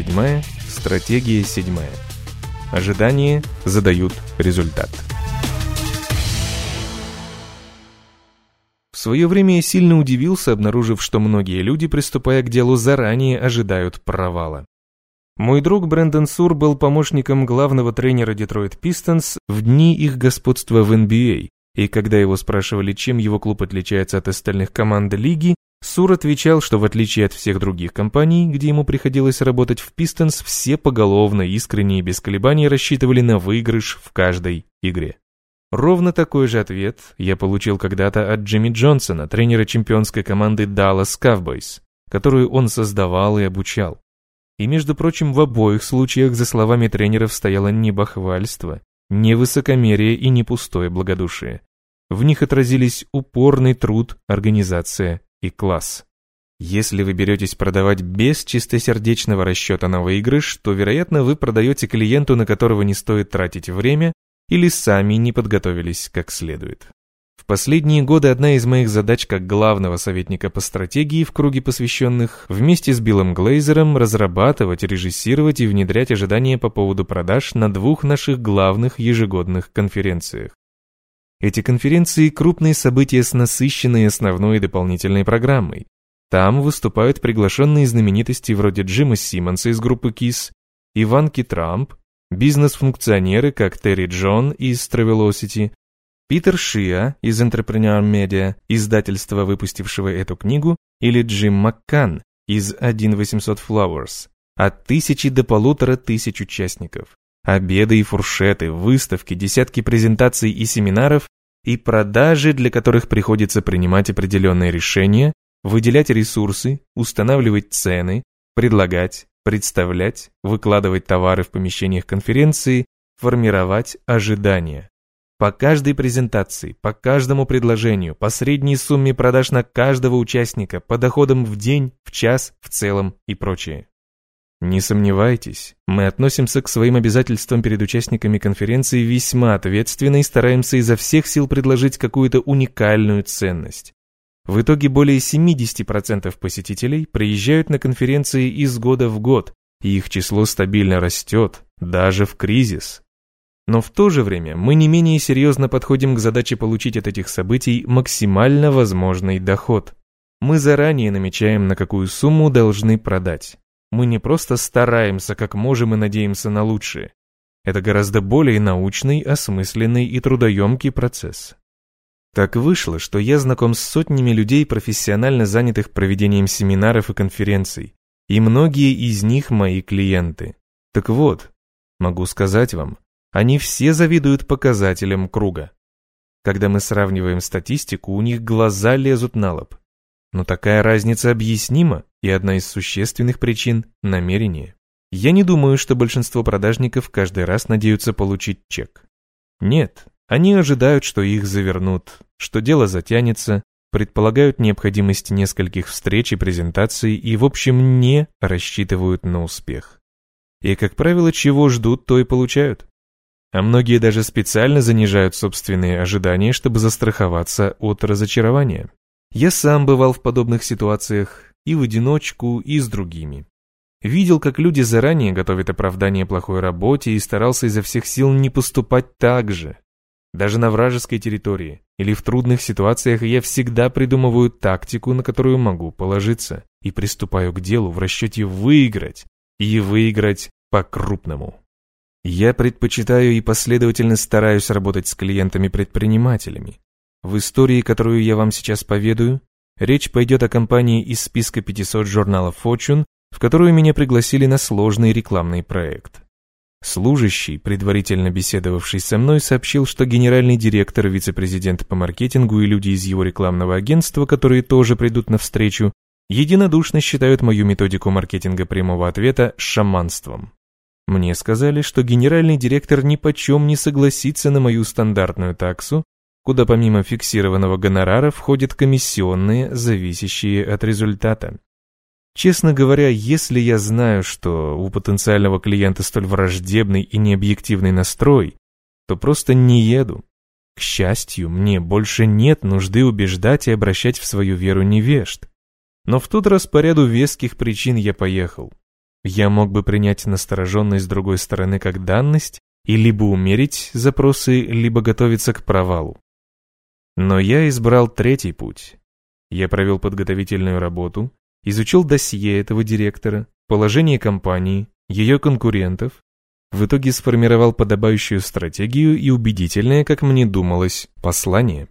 седьмая, стратегия седьмая. Ожидания задают результат. В свое время я сильно удивился, обнаружив, что многие люди, приступая к делу, заранее ожидают провала. Мой друг Брэндон Сур был помощником главного тренера Детройт Пистонс в дни их господства в NBA, и когда его спрашивали, чем его клуб отличается от остальных команд лиги, Сур отвечал, что в отличие от всех других компаний, где ему приходилось работать в Пистонс, все поголовно, искренне и без колебаний рассчитывали на выигрыш в каждой игре. Ровно такой же ответ я получил когда-то от Джимми Джонсона, тренера чемпионской команды Dallas Cowboys, которую он создавал и обучал. И, между прочим, в обоих случаях за словами тренеров стояло не бахвальство, не высокомерие и не пустое благодушие. В них отразились упорный труд, организация и класс. Если вы беретесь продавать без чистосердечного расчета на выигрыш, то, вероятно, вы продаете клиенту, на которого не стоит тратить время, или сами не подготовились как следует. В последние годы одна из моих задач как главного советника по стратегии в круге посвященных вместе с Биллом Глейзером разрабатывать, режиссировать и внедрять ожидания по поводу продаж на двух наших главных ежегодных конференциях. Эти конференции – крупные события с насыщенной основной и дополнительной программой. Там выступают приглашенные знаменитости вроде Джима Симмонса из группы KISS, Иванки Трамп, бизнес-функционеры, как Терри Джон из Travelocity, Питер Шиа из Entrepreneur Media, издательства, выпустившего эту книгу, или Джим Маккан из 1800 Flowers, от тысячи до полутора тысяч участников. Обеды и фуршеты, выставки, десятки презентаций и семинаров и продажи, для которых приходится принимать определенные решения, выделять ресурсы, устанавливать цены, предлагать, представлять, выкладывать товары в помещениях конференции, формировать ожидания. По каждой презентации, по каждому предложению, по средней сумме продаж на каждого участника, по доходам в день, в час, в целом и прочее. Не сомневайтесь, мы относимся к своим обязательствам перед участниками конференции весьма ответственно и стараемся изо всех сил предложить какую-то уникальную ценность. В итоге более 70% посетителей приезжают на конференции из года в год, и их число стабильно растет, даже в кризис. Но в то же время мы не менее серьезно подходим к задаче получить от этих событий максимально возможный доход. Мы заранее намечаем, на какую сумму должны продать. Мы не просто стараемся, как можем и надеемся на лучшее. Это гораздо более научный, осмысленный и трудоемкий процесс. Так вышло, что я знаком с сотнями людей, профессионально занятых проведением семинаров и конференций, и многие из них мои клиенты. Так вот, могу сказать вам, они все завидуют показателям круга. Когда мы сравниваем статистику, у них глаза лезут на лоб. Но такая разница объяснима, и одна из существенных причин – намерение. Я не думаю, что большинство продажников каждый раз надеются получить чек. Нет, они ожидают, что их завернут, что дело затянется, предполагают необходимость нескольких встреч и презентаций и, в общем, не рассчитывают на успех. И, как правило, чего ждут, то и получают. А многие даже специально занижают собственные ожидания, чтобы застраховаться от разочарования. Я сам бывал в подобных ситуациях и в одиночку, и с другими. Видел, как люди заранее готовят оправдание плохой работе и старался изо всех сил не поступать так же, даже на вражеской территории или в трудных ситуациях я всегда придумываю тактику, на которую могу положиться, и приступаю к делу в расчете выиграть, и выиграть по-крупному. Я предпочитаю и последовательно стараюсь работать с клиентами-предпринимателями. В истории, которую я вам сейчас поведаю, речь пойдет о компании из списка 500 журнала Fortune, в которую меня пригласили на сложный рекламный проект. Служащий, предварительно беседовавший со мной, сообщил, что генеральный директор, вице-президент по маркетингу и люди из его рекламного агентства, которые тоже придут на встречу, единодушно считают мою методику маркетинга прямого ответа шаманством. Мне сказали, что генеральный директор ни почем не согласится на мою стандартную таксу, куда помимо фиксированного гонорара входят комиссионные, зависящие от результата. Честно говоря, если я знаю, что у потенциального клиента столь враждебный и необъективный настрой, то просто не еду. К счастью, мне больше нет нужды убеждать и обращать в свою веру невежд. Но в тот раз по ряду веских причин я поехал. я мог бы принять настороженность с другой стороны как данность и либо умерить запросы, либо готовиться к провалу. Но я избрал третий путь. Я провел подготовительную работу, изучил досье этого директора, положение компании, ее конкурентов, в итоге сформировал подобающую стратегию и убедительное, как мне думалось, послание.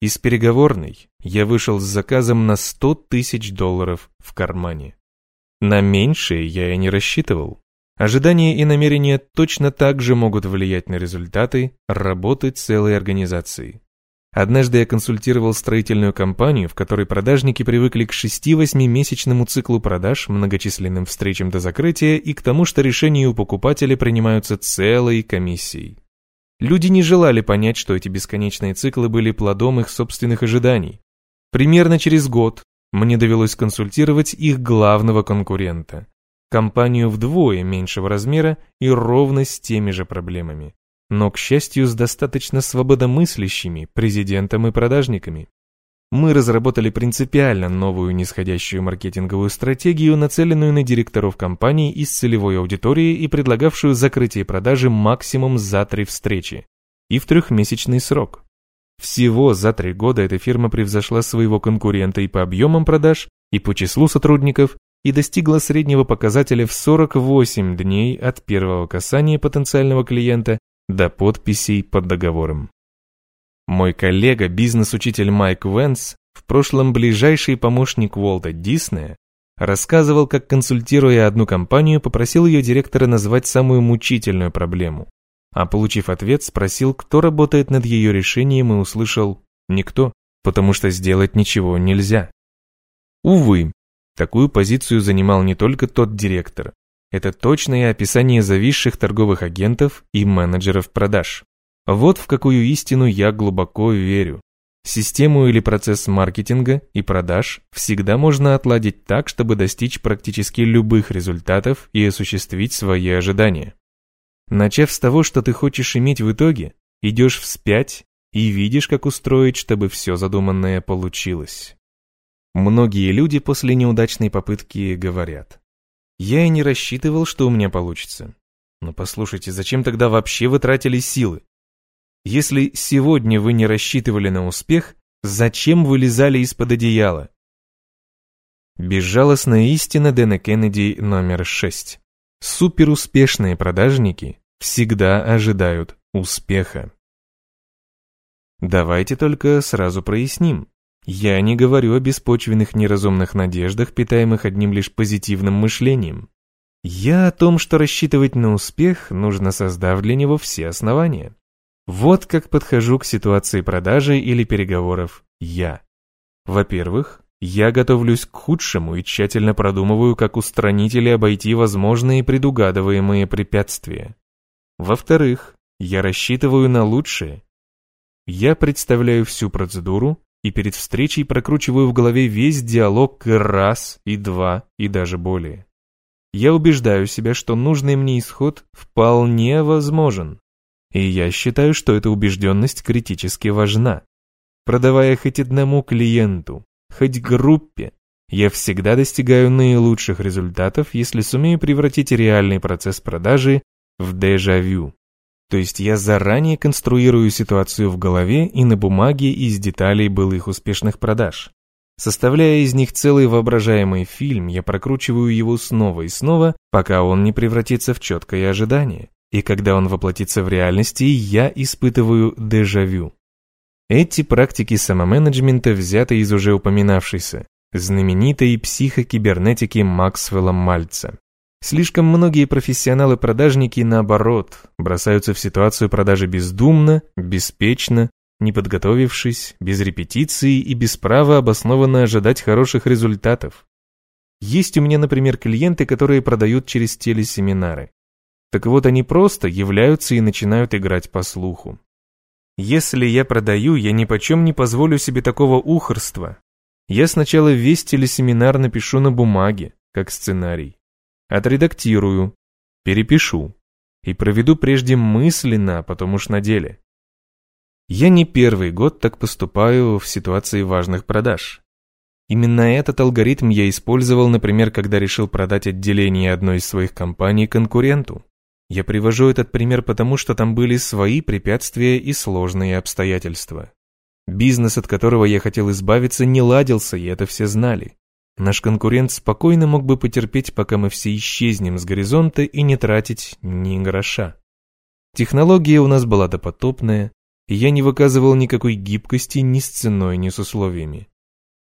Из переговорной я вышел с заказом на 100 тысяч долларов в кармане. На меньшее я и не рассчитывал. Ожидания и намерения точно так же могут влиять на результаты работы целой организации. Однажды я консультировал строительную компанию, в которой продажники привыкли к 6-8-месячному циклу продаж, многочисленным встречам до закрытия и к тому, что решения у покупателя принимаются целой комиссией. Люди не желали понять, что эти бесконечные циклы были плодом их собственных ожиданий. Примерно через год мне довелось консультировать их главного конкурента. Компанию вдвое меньшего размера и ровно с теми же проблемами но, к счастью, с достаточно свободомыслящими президентом и продажниками. Мы разработали принципиально новую нисходящую маркетинговую стратегию, нацеленную на директоров компаний из целевой аудитории и предлагавшую закрытие продажи максимум за три встречи и в трехмесячный срок. Всего за три года эта фирма превзошла своего конкурента и по объемам продаж, и по числу сотрудников, и достигла среднего показателя в 48 дней от первого касания потенциального клиента до подписей под договором. Мой коллега, бизнес-учитель Майк Венс, в прошлом ближайший помощник Уолта Диснея, рассказывал, как, консультируя одну компанию, попросил ее директора назвать самую мучительную проблему. А получив ответ, спросил, кто работает над ее решением и услышал «никто, потому что сделать ничего нельзя». Увы, такую позицию занимал не только тот директор, это точное описание зависших торговых агентов и менеджеров продаж. Вот в какую истину я глубоко верю. Систему или процесс маркетинга и продаж всегда можно отладить так, чтобы достичь практически любых результатов и осуществить свои ожидания. Начав с того, что ты хочешь иметь в итоге, идешь вспять и видишь, как устроить, чтобы все задуманное получилось. Многие люди после неудачной попытки говорят, я и не рассчитывал, что у меня получится. Но послушайте, зачем тогда вообще вы тратили силы? Если сегодня вы не рассчитывали на успех, зачем вы лезали из-под одеяла? Безжалостная истина Дэна Кеннеди номер 6. Суперуспешные продажники всегда ожидают успеха. Давайте только сразу проясним. Я не говорю о беспочвенных неразумных надеждах, питаемых одним лишь позитивным мышлением. Я о том, что рассчитывать на успех нужно, создав для него все основания. Вот как подхожу к ситуации продажи или переговоров я. Во-первых, я готовлюсь к худшему и тщательно продумываю, как устранить или обойти возможные предугадываемые препятствия. Во-вторых, я рассчитываю на лучшее. Я представляю всю процедуру, и перед встречей прокручиваю в голове весь диалог раз, и два, и даже более. Я убеждаю себя, что нужный мне исход вполне возможен. И я считаю, что эта убежденность критически важна. Продавая хоть одному клиенту, хоть группе, я всегда достигаю наилучших результатов, если сумею превратить реальный процесс продажи в дежавю. То есть я заранее конструирую ситуацию в голове и на бумаге из деталей былых успешных продаж. Составляя из них целый воображаемый фильм, я прокручиваю его снова и снова, пока он не превратится в четкое ожидание. И когда он воплотится в реальности, я испытываю дежавю. Эти практики самоменеджмента взяты из уже упоминавшейся, знаменитой психокибернетики Максвелла Мальца. Слишком многие профессионалы-продажники, наоборот, бросаются в ситуацию продажи бездумно, беспечно, не подготовившись, без репетиции и без права обоснованно ожидать хороших результатов. Есть у меня, например, клиенты, которые продают через телесеминары. Так вот, они просто являются и начинают играть по слуху. Если я продаю, я ни почем не позволю себе такого ухорства. Я сначала весь телесеминар напишу на бумаге, как сценарий отредактирую, перепишу и проведу прежде мысленно, потом уж на деле. Я не первый год так поступаю в ситуации важных продаж. Именно этот алгоритм я использовал, например, когда решил продать отделение одной из своих компаний конкуренту. Я привожу этот пример потому, что там были свои препятствия и сложные обстоятельства. Бизнес, от которого я хотел избавиться, не ладился, и это все знали. Наш конкурент спокойно мог бы потерпеть, пока мы все исчезнем с горизонта и не тратить ни гроша. Технология у нас была допотопная, и я не выказывал никакой гибкости ни с ценой, ни с условиями.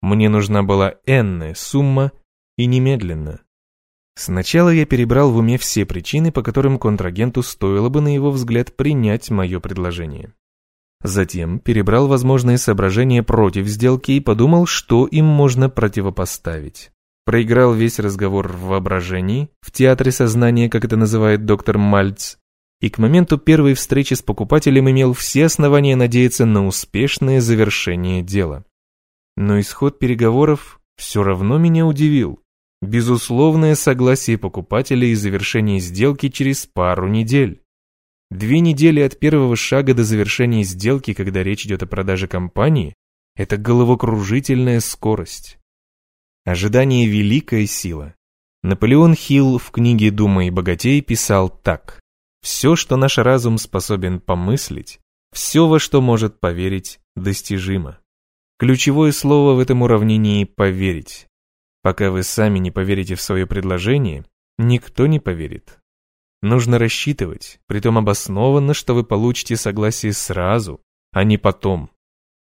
Мне нужна была энная сумма и немедленно. Сначала я перебрал в уме все причины, по которым контрагенту стоило бы, на его взгляд, принять мое предложение. Затем перебрал возможные соображения против сделки и подумал, что им можно противопоставить. Проиграл весь разговор в воображении, в театре сознания, как это называет доктор Мальц, и к моменту первой встречи с покупателем имел все основания надеяться на успешное завершение дела. Но исход переговоров все равно меня удивил. Безусловное согласие покупателя и завершение сделки через пару недель. Две недели от первого шага до завершения сделки, когда речь идет о продаже компании, это головокружительная скорость. Ожидание – великая сила. Наполеон Хилл в книге «Дума и богатей» писал так. «Все, что наш разум способен помыслить, все, во что может поверить, достижимо». Ключевое слово в этом уравнении «поверить». Пока вы сами не поверите в свое предложение, никто не поверит. Нужно рассчитывать, притом обоснованно, что вы получите согласие сразу, а не потом.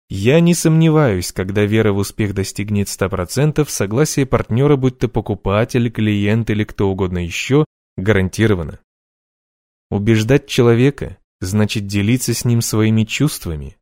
Я не сомневаюсь, когда вера в успех достигнет 100%, согласие партнера, будь то покупатель, клиент или кто угодно еще, гарантировано. Убеждать человека значит делиться с ним своими чувствами.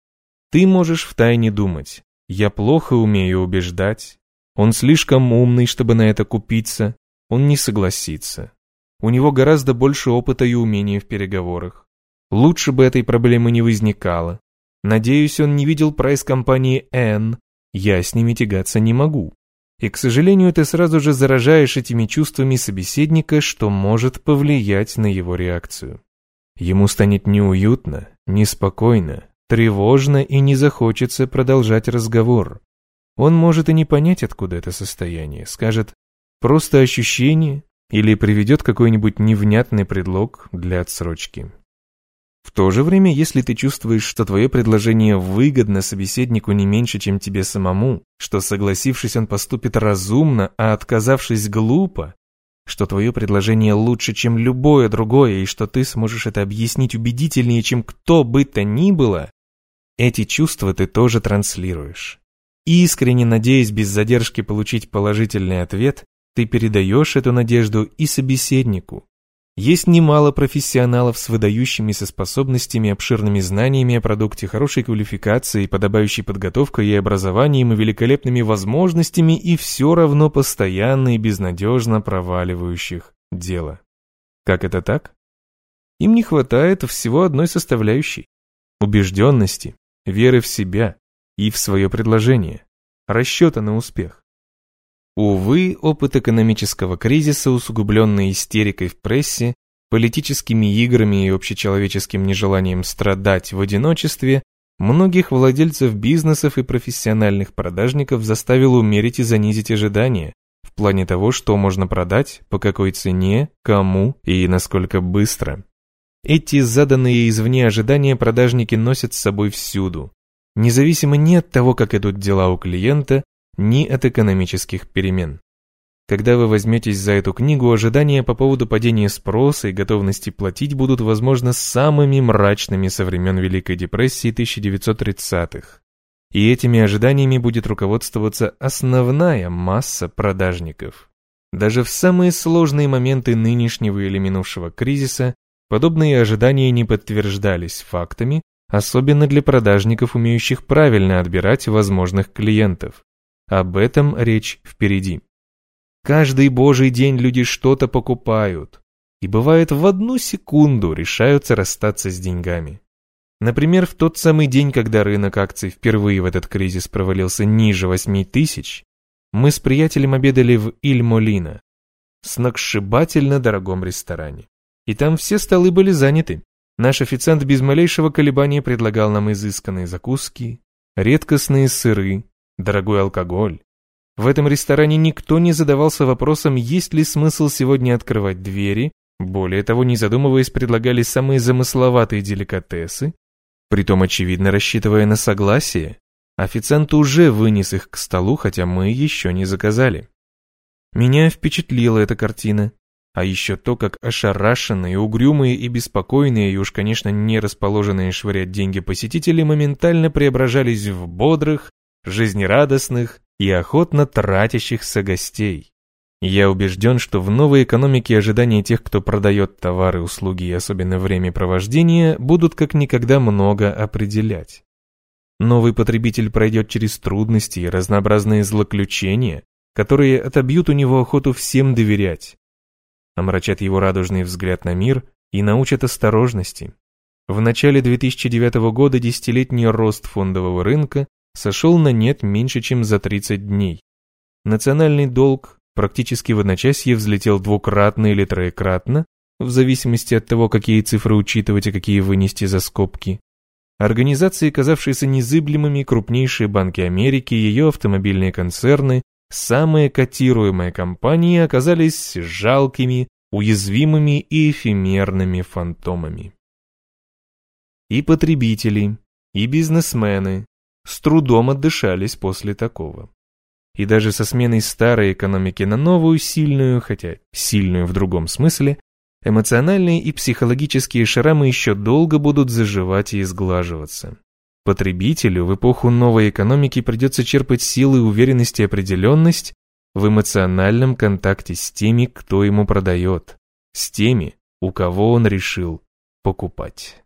Ты можешь втайне думать, я плохо умею убеждать, он слишком умный, чтобы на это купиться. Он не согласится. У него гораздо больше опыта и умения в переговорах. Лучше бы этой проблемы не возникало. Надеюсь, он не видел прайс компании N. Я с ними тягаться не могу. И, к сожалению, ты сразу же заражаешь этими чувствами собеседника, что может повлиять на его реакцию. Ему станет неуютно, неспокойно, тревожно и не захочется продолжать разговор. Он может и не понять, откуда это состояние, скажет «просто ощущение» или приведет какой-нибудь невнятный предлог для отсрочки. В то же время, если ты чувствуешь, что твое предложение выгодно собеседнику не меньше, чем тебе самому, что согласившись он поступит разумно, а отказавшись глупо, что твое предложение лучше, чем любое другое, и что ты сможешь это объяснить убедительнее, чем кто бы то ни было, эти чувства ты тоже транслируешь. Искренне надеясь без задержки получить положительный ответ, ты передаешь эту надежду и собеседнику. Есть немало профессионалов с выдающимися способностями, обширными знаниями о продукте, хорошей квалификацией, подобающей подготовкой и образованием и великолепными возможностями и все равно постоянно и безнадежно проваливающих дело. Как это так? Им не хватает всего одной составляющей – убежденности, веры в себя, и в свое предложение, расчета на успех. Увы, опыт экономического кризиса, усугубленный истерикой в прессе, политическими играми и общечеловеческим нежеланием страдать в одиночестве, многих владельцев бизнесов и профессиональных продажников заставил умерить и занизить ожидания в плане того, что можно продать, по какой цене, кому и насколько быстро. Эти заданные извне ожидания продажники носят с собой всюду, независимо ни от того, как идут дела у клиента, ни от экономических перемен. Когда вы возьметесь за эту книгу, ожидания по поводу падения спроса и готовности платить будут, возможно, самыми мрачными со времен Великой депрессии 1930-х. И этими ожиданиями будет руководствоваться основная масса продажников. Даже в самые сложные моменты нынешнего или минувшего кризиса подобные ожидания не подтверждались фактами, особенно для продажников, умеющих правильно отбирать возможных клиентов. Об этом речь впереди. Каждый божий день люди что-то покупают, и бывает в одну секунду решаются расстаться с деньгами. Например, в тот самый день, когда рынок акций впервые в этот кризис провалился ниже 8 тысяч, мы с приятелем обедали в Иль-Молино, сногсшибательно дорогом ресторане. И там все столы были заняты, Наш официант без малейшего колебания предлагал нам изысканные закуски, редкостные сыры, дорогой алкоголь. В этом ресторане никто не задавался вопросом, есть ли смысл сегодня открывать двери, более того, не задумываясь, предлагали самые замысловатые деликатесы, притом очевидно рассчитывая на согласие. Официант уже вынес их к столу, хотя мы еще не заказали. Меня впечатлила эта картина. А еще то, как ошарашенные, угрюмые и беспокойные, и уж, конечно, не расположенные швырять деньги посетители моментально преображались в бодрых, жизнерадостных и охотно тратящихся гостей. Я убежден, что в новой экономике ожидания тех, кто продает товары, услуги и особенно время провождения, будут как никогда много определять. Новый потребитель пройдет через трудности и разнообразные злоключения, которые отобьют у него охоту всем доверять, омрачат его радужный взгляд на мир и научат осторожности. В начале 2009 года десятилетний рост фондового рынка сошел на нет меньше, чем за 30 дней. Национальный долг практически в одночасье взлетел двукратно или троекратно, в зависимости от того, какие цифры учитывать и какие вынести за скобки. Организации, казавшиеся незыблемыми, крупнейшие банки Америки, ее автомобильные концерны, самые котируемые компании оказались жалкими, уязвимыми и эфемерными фантомами. И потребители, и бизнесмены с трудом отдышались после такого. И даже со сменой старой экономики на новую, сильную, хотя сильную в другом смысле, эмоциональные и психологические шрамы еще долго будут заживать и изглаживаться. Потребителю в эпоху новой экономики придется черпать силы, уверенность и определенность в эмоциональном контакте с теми, кто ему продает, с теми, у кого он решил покупать.